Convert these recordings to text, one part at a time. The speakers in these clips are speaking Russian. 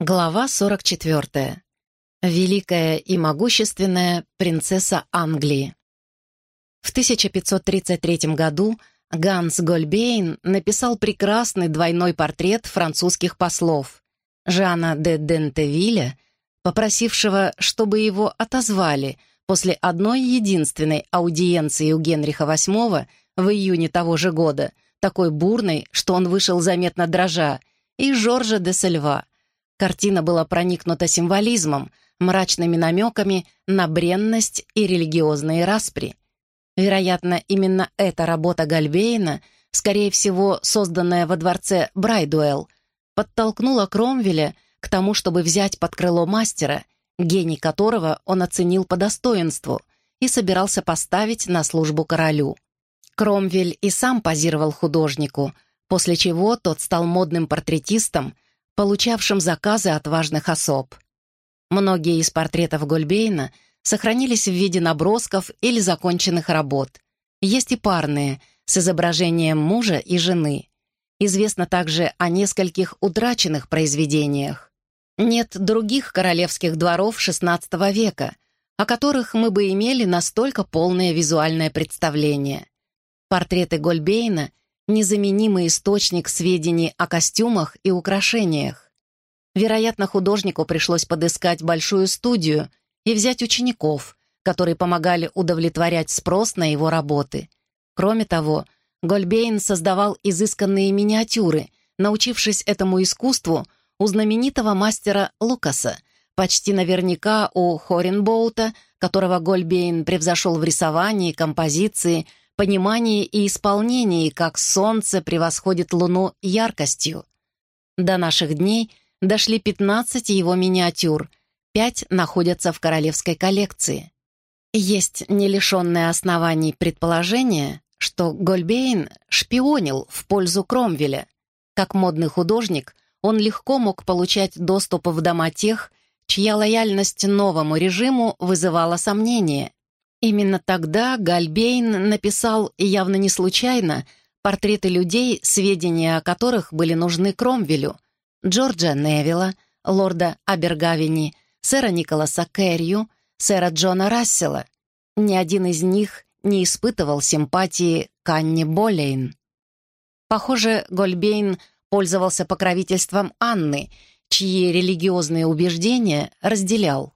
Глава 44. Великая и могущественная принцесса Англии. В 1533 году Ганс Гольбейн написал прекрасный двойной портрет французских послов Жана де Дентевиля, попросившего, чтобы его отозвали после одной единственной аудиенции у Генриха VIII в июне того же года, такой бурной, что он вышел заметно дрожа, и Жоржа де Сельва — Картина была проникнута символизмом, мрачными намеками на бренность и религиозные распри. Вероятно, именно эта работа Гальбейна, скорее всего, созданная во дворце Брайдуэлл, подтолкнула Кромвеля к тому, чтобы взять под крыло мастера, гений которого он оценил по достоинству и собирался поставить на службу королю. Кромвель и сам позировал художнику, после чего тот стал модным портретистом — получавшим заказы от важных особ. Многие из портретов Гольбейна сохранились в виде набросков или законченных работ. Есть и парные, с изображением мужа и жены. Известно также о нескольких утраченных произведениях. Нет других королевских дворов XVI века, о которых мы бы имели настолько полное визуальное представление. Портреты Гольбейна незаменимый источник сведений о костюмах и украшениях. Вероятно, художнику пришлось подыскать большую студию и взять учеников, которые помогали удовлетворять спрос на его работы. Кроме того, Гольбейн создавал изысканные миниатюры, научившись этому искусству у знаменитого мастера Лукаса, почти наверняка у Хоренбоута, которого Гольбейн превзошел в рисовании, композиции, понимании и исполнении, как солнце превосходит луну яркостью. До наших дней дошли 15 его миниатюр, пять находятся в королевской коллекции. Есть не лишенное оснований предположение, что Гольбейн шпионил в пользу Кромвеля. Как модный художник, он легко мог получать доступ в дома тех, чья лояльность новому режиму вызывала сомнения, Именно тогда Гальбейн написал, явно не случайно, портреты людей, сведения о которых были нужны Кромвелю, Джорджа Невилла, лорда Абергавини, сэра Николаса Кэррию, сэра Джона Рассела. Ни один из них не испытывал симпатии к Анне Болейн. Похоже, Гольбейн пользовался покровительством Анны, чьи религиозные убеждения разделял.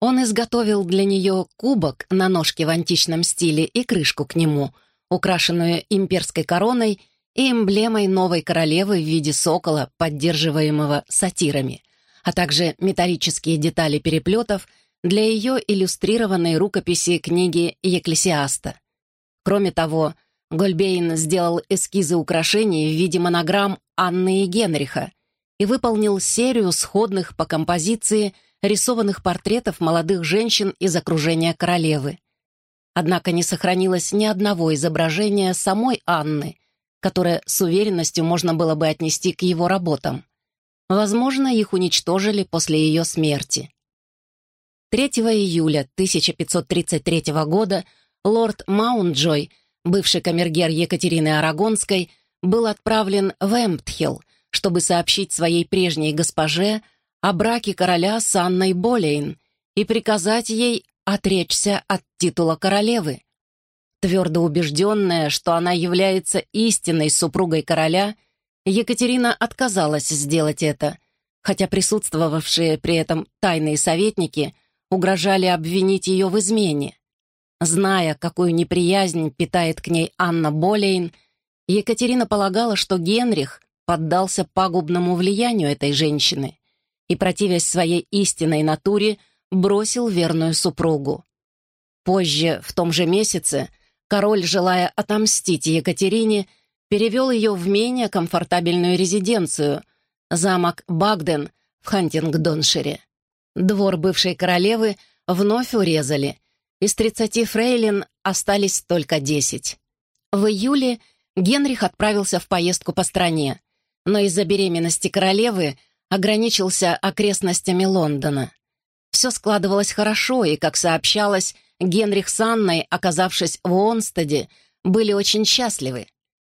Он изготовил для нее кубок на ножке в античном стиле и крышку к нему, украшенную имперской короной и эмблемой новой королевы в виде сокола, поддерживаемого сатирами, а также металлические детали переплетов для ее иллюстрированной рукописи книги Екклесиаста. Кроме того, Гольбейн сделал эскизы украшений в виде монограмм Анны и Генриха и выполнил серию сходных по композиции – рисованных портретов молодых женщин из окружения королевы. Однако не сохранилось ни одного изображения самой Анны, которое с уверенностью можно было бы отнести к его работам. Возможно, их уничтожили после ее смерти. 3 июля 1533 года лорд Маунтджой, бывший камергер Екатерины Арагонской, был отправлен в Эмптхилл, чтобы сообщить своей прежней госпоже о браке короля с Анной Болейн и приказать ей отречься от титула королевы. Твердо убежденная, что она является истинной супругой короля, Екатерина отказалась сделать это, хотя присутствовавшие при этом тайные советники угрожали обвинить ее в измене. Зная, какую неприязнь питает к ней Анна Болейн, Екатерина полагала, что Генрих поддался пагубному влиянию этой женщины и, противясь своей истинной натуре, бросил верную супругу. Позже, в том же месяце, король, желая отомстить Екатерине, перевел ее в менее комфортабельную резиденцию, замок Багден в Хантингдоншире. Двор бывшей королевы вновь урезали. Из 30 фрейлин остались только 10. В июле Генрих отправился в поездку по стране, но из-за беременности королевы ограничился окрестностями Лондона. Все складывалось хорошо, и, как сообщалось, Генрих с Анной, оказавшись в Уонстеде, были очень счастливы.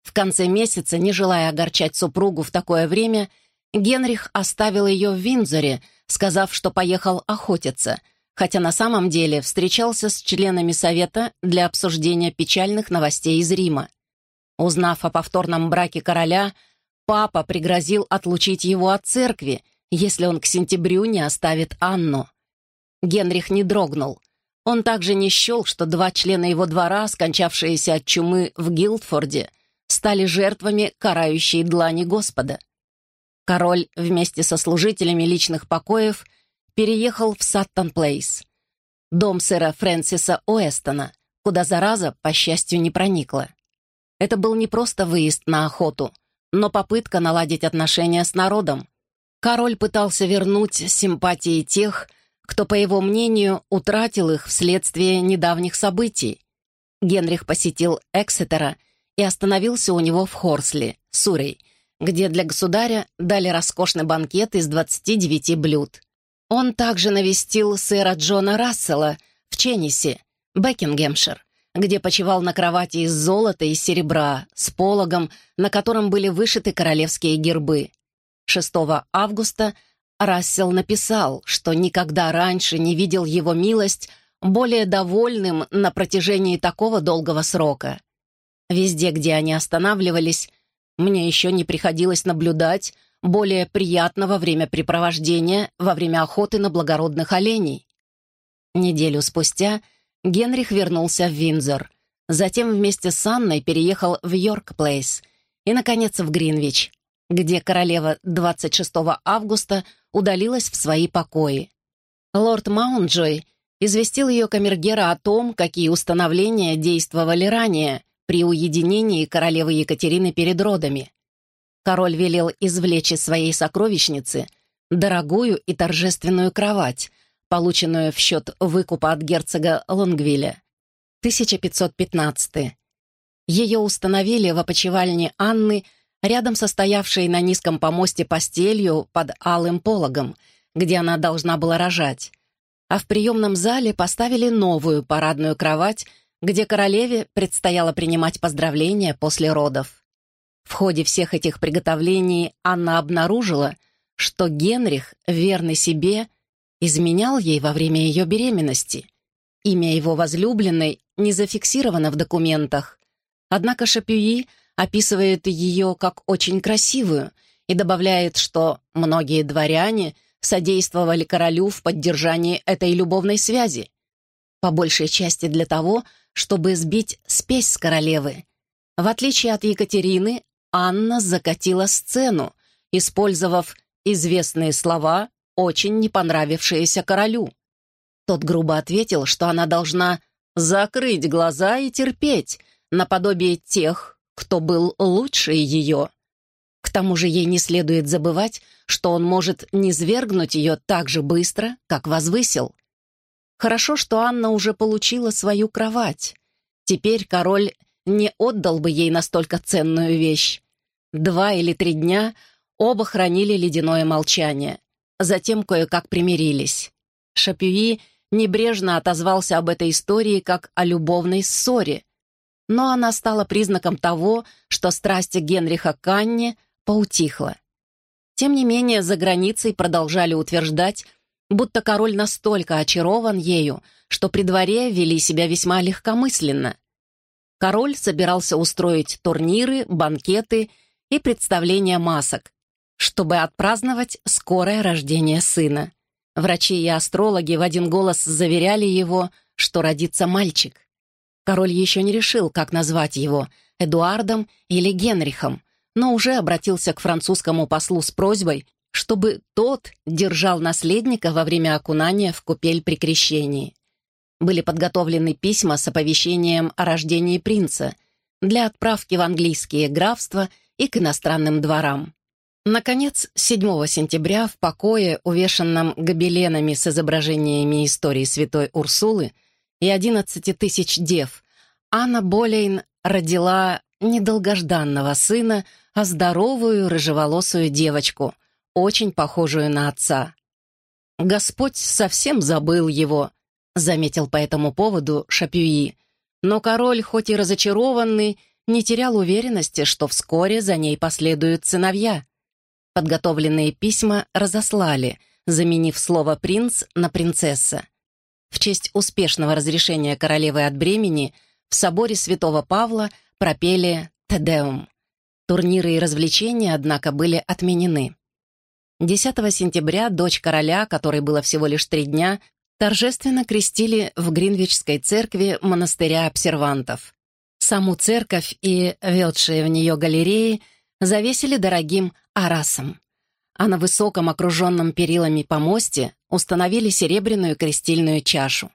В конце месяца, не желая огорчать супругу в такое время, Генрих оставил ее в Виндзоре, сказав, что поехал охотиться, хотя на самом деле встречался с членами Совета для обсуждения печальных новостей из Рима. Узнав о повторном браке короля, папа пригрозил отлучить его от церкви, если он к сентябрю не оставит Анну. Генрих не дрогнул. Он также не счел, что два члена его двора, скончавшиеся от чумы в Гилдфорде, стали жертвами карающей длани Господа. Король вместе со служителями личных покоев переехал в Саттон-Плейс, дом сэра Фрэнсиса Уэстона, куда зараза, по счастью, не проникла. Это был не просто выезд на охоту, но попытка наладить отношения с народом. Король пытался вернуть симпатии тех, кто, по его мнению, утратил их вследствие недавних событий. Генрих посетил Эксетера и остановился у него в Хорсли, Сурей, где для государя дали роскошный банкет из 29 блюд. Он также навестил сэра Джона Рассела в Ченнисе, Бекингемшир, где почивал на кровати из золота и серебра с пологом, на котором были вышиты королевские гербы. 6 августа Рассел написал, что никогда раньше не видел его милость более довольным на протяжении такого долгого срока. Везде, где они останавливались, мне еще не приходилось наблюдать более приятного времяпрепровождения во время охоты на благородных оленей. Неделю спустя Генрих вернулся в Виндзор, затем вместе с Анной переехал в Йорк-Плейс и, наконец, в Гринвич, где королева 26 августа удалилась в свои покои. Лорд Маунджой известил ее камергера о том, какие установления действовали ранее при уединении королевы Екатерины перед родами. Король велел извлечь из своей сокровищницы дорогую и торжественную кровать, полученную в счет выкупа от герцога Лонгвилля. 1515. Ее установили в опочивальне Анны рядом со стоявшей на низком помосте постелью под алым пологом, где она должна была рожать. А в приемном зале поставили новую парадную кровать, где королеве предстояло принимать поздравления после родов. В ходе всех этих приготовлений Анна обнаружила, что Генрих, верный себе, изменял ей во время ее беременности. Имя его возлюбленной не зафиксировано в документах. Однако Шапюи описывает ее как очень красивую и добавляет, что многие дворяне содействовали королю в поддержании этой любовной связи, по большей части для того, чтобы сбить спесь с королевы. В отличие от Екатерины, Анна закатила сцену, использовав известные слова, очень не понравившиеся королю. Тот грубо ответил, что она должна закрыть глаза и терпеть, наподобие тех, кто был лучше ее. К тому же ей не следует забывать, что он может низвергнуть ее так же быстро, как возвысил. Хорошо, что Анна уже получила свою кровать. Теперь король не отдал бы ей настолько ценную вещь. Два или три дня оба хранили ледяное молчание. Затем кое-как примирились. Шапюи небрежно отозвался об этой истории как о любовной ссоре, но она стала признаком того, что страсть Генриха к Анне поутихла. Тем не менее, за границей продолжали утверждать, будто король настолько очарован ею, что при дворе вели себя весьма легкомысленно. Король собирался устроить турниры, банкеты и представления масок, чтобы отпраздновать скорое рождение сына. Врачи и астрологи в один голос заверяли его, что родится мальчик. Король еще не решил, как назвать его — Эдуардом или Генрихом, но уже обратился к французскому послу с просьбой, чтобы тот держал наследника во время окунания в купель при крещении. Были подготовлены письма с оповещением о рождении принца для отправки в английские графства и к иностранным дворам. Наконец, 7 сентября в покое, увешанном гобеленами с изображениями истории святой Урсулы, и 11 тысяч дев, Анна Болейн родила недолгожданного сына, а здоровую рыжеволосую девочку, очень похожую на отца. «Господь совсем забыл его», — заметил по этому поводу Шапюи. Но король, хоть и разочарованный, не терял уверенности, что вскоре за ней последуют сыновья. Подготовленные письма разослали, заменив слово «принц» на «принцесса». В честь успешного разрешения королевы от бремени в соборе святого Павла пропели «Тедеум». Турниры и развлечения, однако, были отменены. 10 сентября дочь короля, которой было всего лишь три дня, торжественно крестили в Гринвичской церкви монастыря обсервантов. Саму церковь и ведшие в нее галереи завесили дорогим арасом, а на высоком окруженном перилами помосте установили серебряную крестильную чашу.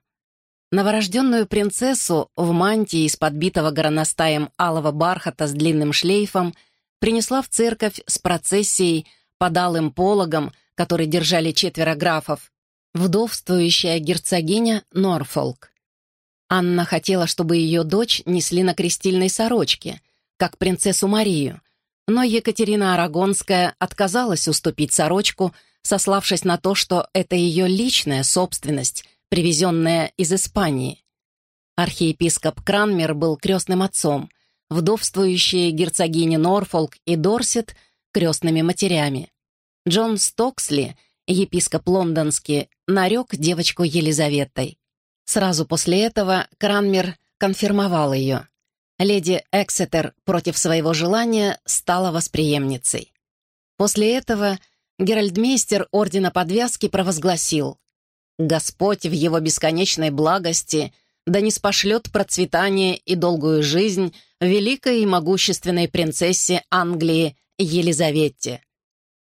Новорожденную принцессу в мантии из подбитого горностаем алого бархата с длинным шлейфом принесла в церковь с процессией под алым пологом, который держали четверо графов, вдовствующая герцогиня Норфолк. Анна хотела, чтобы ее дочь несли на крестильной сорочке, как принцессу Марию, но Екатерина Арагонская отказалась уступить сорочку, сославшись на то, что это ее личная собственность, привезенная из Испании. Архиепископ Кранмер был крестным отцом, вдовствующие герцогини Норфолк и Дорсет — крестными матерями. Джон Стоксли, епископ лондонский, нарек девочку Елизаветой. Сразу после этого Кранмер конфирмовал ее. Леди Эксетер против своего желания стала восприемницей. После этого Геральдмейстер Ордена Подвязки провозгласил «Господь в его бесконечной благости да не спошлет процветание и долгую жизнь великой и могущественной принцессе Англии Елизавете».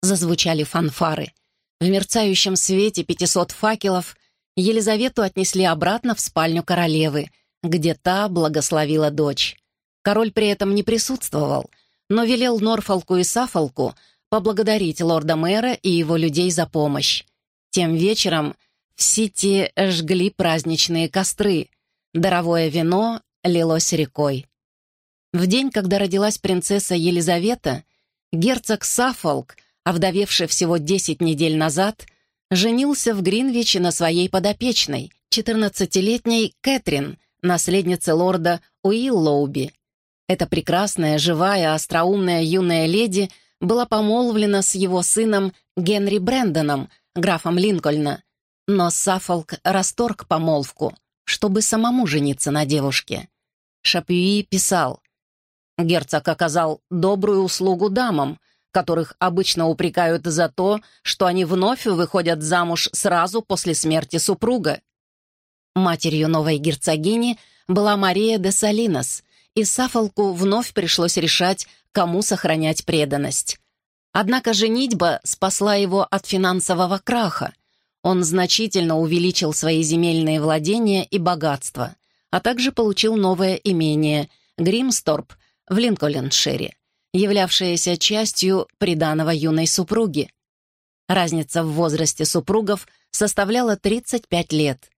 Зазвучали фанфары. В мерцающем свете пятисот факелов Елизавету отнесли обратно в спальню королевы, где та благословила дочь. Король при этом не присутствовал, но велел Норфолку и Сафолку поблагодарить лорда-мэра и его людей за помощь. Тем вечером в Сити жгли праздничные костры, даровое вино лилось рекой. В день, когда родилась принцесса Елизавета, герцог Сафолк овдовевший всего 10 недель назад, женился в Гринвиче на своей подопечной, 14-летней Кэтрин, наследнице лорда Уиллоуби. Эта прекрасная, живая, остроумная юная леди была помолвлена с его сыном Генри Брэндоном, графом Линкольна, но Саффолк расторг помолвку, чтобы самому жениться на девушке. Шапюи писал, «Герцог оказал добрую услугу дамам, которых обычно упрекают за то, что они вновь выходят замуж сразу после смерти супруга. Матерью новой герцогини была Мария де Салинос, и Сафолку вновь пришлось решать, кому сохранять преданность. Однако женитьба спасла его от финансового краха. Он значительно увеличил свои земельные владения и богатства, а также получил новое имение — Гримсторп в Линколеншире являвшаяся частью приданого юной супруги. Разница в возрасте супругов составляла 35 лет.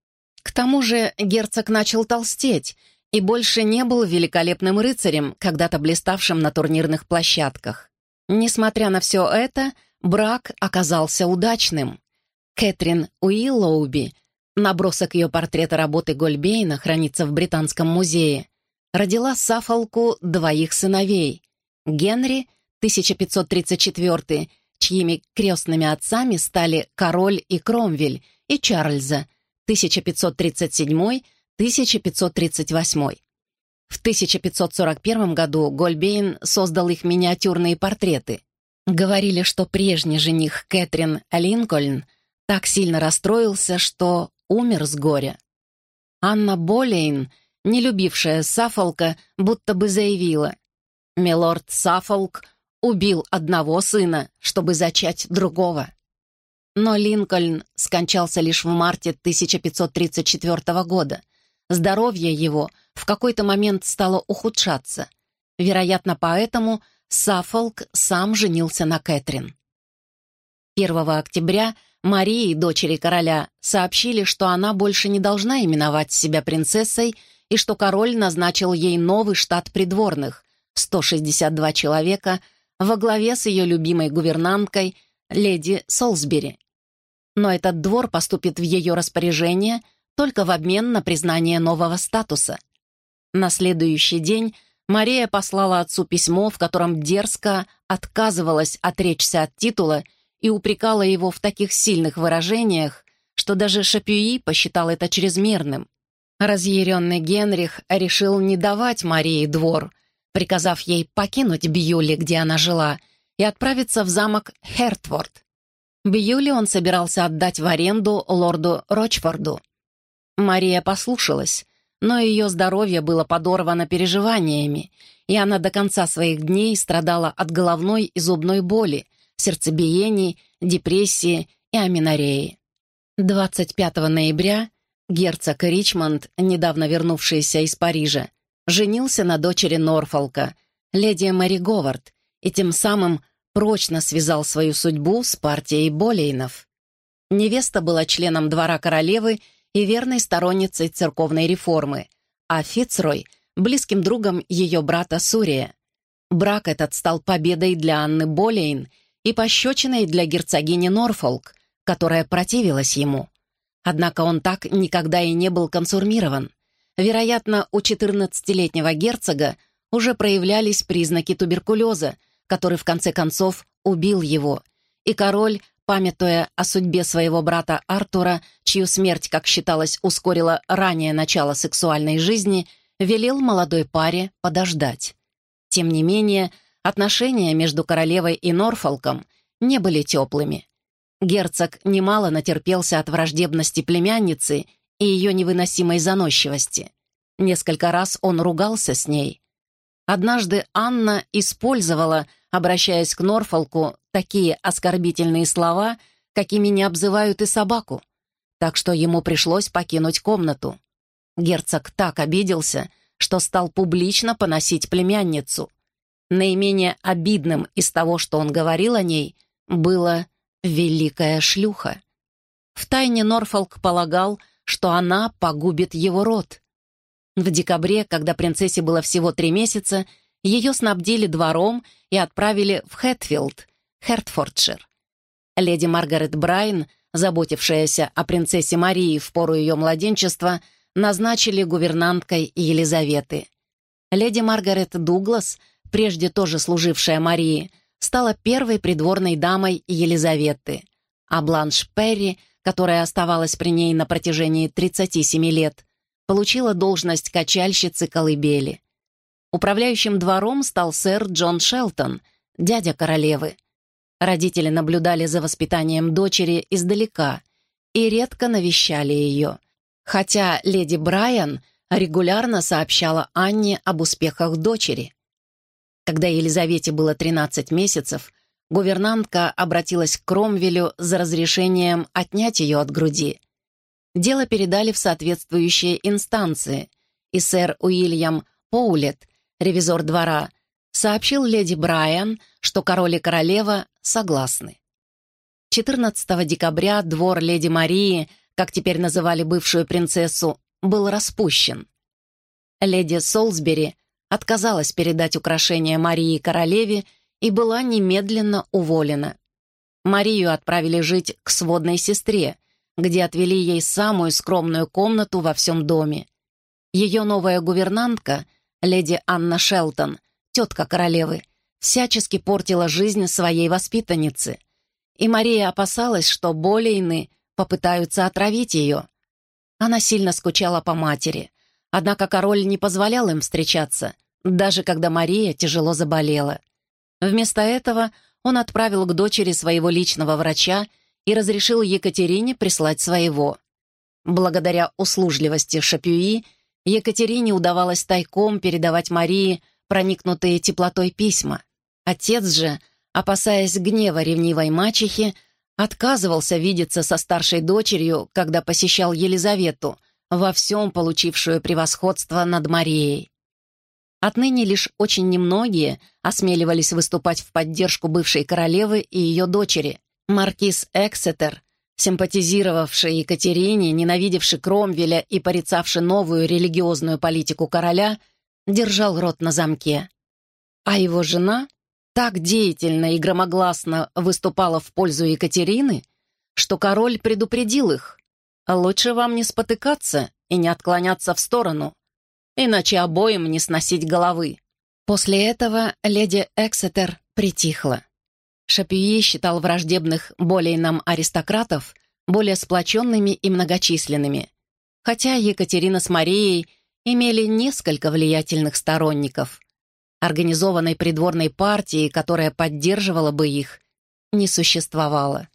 К тому же герцог начал толстеть и больше не был великолепным рыцарем, когда-то блиставшим на турнирных площадках. Несмотря на все это, брак оказался удачным. Кэтрин Уиллоуби, набросок ее портрета работы Гольбейна хранится в Британском музее, родила Сафолку двоих сыновей Генри, 1534, чьими крестными отцами стали Король и Кромвель, и Чарльза, 1537-1538. В 1541 году Гольбейн создал их миниатюрные портреты. Говорили, что прежний жених Кэтрин Линкольн так сильно расстроился, что умер с горя. Анна Болейн, не любившая Сафолка, будто бы заявила, Милорд Саффолк убил одного сына, чтобы зачать другого. Но Линкольн скончался лишь в марте 1534 года. Здоровье его в какой-то момент стало ухудшаться. Вероятно, поэтому Саффолк сам женился на Кэтрин. 1 октября Марии, дочери короля, сообщили, что она больше не должна именовать себя принцессой и что король назначил ей новый штат придворных, 162 человека во главе с ее любимой гувернанткой леди Солсбери. Но этот двор поступит в ее распоряжение только в обмен на признание нового статуса. На следующий день Мария послала отцу письмо, в котором дерзко отказывалась отречься от титула и упрекала его в таких сильных выражениях, что даже Шапюи посчитал это чрезмерным. Разъяренный Генрих решил не давать Марии двор, приказав ей покинуть Бьюли, где она жила, и отправиться в замок Хертворд. Бьюли он собирался отдать в аренду лорду Рочфорду. Мария послушалась, но ее здоровье было подорвано переживаниями, и она до конца своих дней страдала от головной и зубной боли, сердцебиений, депрессии и аминореи. 25 ноября герцог Ричмонд, недавно вернувшийся из Парижа, женился на дочери Норфолка, леди Мэри Говард, и тем самым прочно связал свою судьбу с партией Болейнов. Невеста была членом двора королевы и верной сторонницей церковной реформы, а Фицрой — близким другом ее брата Сурия. Брак этот стал победой для Анны Болейн и пощечиной для герцогини Норфолк, которая противилась ему. Однако он так никогда и не был консурмирован. Вероятно, у 14-летнего герцога уже проявлялись признаки туберкулеза, который в конце концов убил его, и король памятуя о судьбе своего брата Артура, чью смерть, как считалось, ускорила ранее начало сексуальной жизни, велел молодой паре подождать. Тем не менее, отношения между королевой и Норфолком не были теплыми. Герцог немало натерпелся от враждебности племянницы и ее невыносимой заносчивости. Несколько раз он ругался с ней. Однажды Анна использовала, обращаясь к Норфолку, такие оскорбительные слова, какими не обзывают и собаку, так что ему пришлось покинуть комнату. Герцог так обиделся, что стал публично поносить племянницу. Наименее обидным из того, что он говорил о ней, было «великая шлюха». Втайне Норфолк полагал, что она погубит его род. В декабре, когда принцессе было всего три месяца, ее снабдили двором и отправили в Хэтфилд, Хертфордшир. Леди Маргарет Брайн, заботившаяся о принцессе Марии в пору ее младенчества, назначили гувернанткой Елизаветы. Леди Маргарет Дуглас, прежде тоже служившая Марии, стала первой придворной дамой Елизаветы, а Бланш Перри, которая оставалась при ней на протяжении 37 лет, получила должность качальщицы колыбели. Управляющим двором стал сэр Джон Шелтон, дядя королевы, Родители наблюдали за воспитанием дочери издалека и редко навещали ее, хотя леди Брайан регулярно сообщала Анне об успехах дочери. Когда Елизавете было 13 месяцев, гувернантка обратилась к Кромвелю за разрешением отнять ее от груди. Дело передали в соответствующие инстанции, и сэр Уильям Поулет, ревизор двора, сообщил леди Брайан, что король и королева согласны. 14 декабря двор леди Марии, как теперь называли бывшую принцессу, был распущен. Леди Солсбери отказалась передать украшения Марии королеве и была немедленно уволена. Марию отправили жить к сводной сестре, где отвели ей самую скромную комнату во всем доме. Ее новая гувернантка, леди Анна Шелтон, тетка королевы, всячески портила жизнь своей воспитанницы, и Мария опасалась, что Болейны попытаются отравить ее. Она сильно скучала по матери, однако король не позволял им встречаться, даже когда Мария тяжело заболела. Вместо этого он отправил к дочери своего личного врача и разрешил Екатерине прислать своего. Благодаря услужливости Шапюи Екатерине удавалось тайком передавать Марии проникнутые теплотой письма. Отец же, опасаясь гнева ревнивой мачехи, отказывался видеться со старшей дочерью, когда посещал Елизавету, во всем получившую превосходство над Марией. Отныне лишь очень немногие осмеливались выступать в поддержку бывшей королевы и ее дочери. Маркиз Эксетер, симпатизировавший Екатерине, ненавидевший Кромвеля и порицавший новую религиозную политику короля, держал рот на замке. А его жена так деятельно и громогласно выступала в пользу Екатерины, что король предупредил их. «Лучше вам не спотыкаться и не отклоняться в сторону, иначе обоим не сносить головы». После этого леди Эксетер притихла. Шапюи считал враждебных более нам аристократов более сплоченными и многочисленными, хотя Екатерина с Марией имели несколько влиятельных сторонников. Организованной придворной партии, которая поддерживала бы их, не существовало.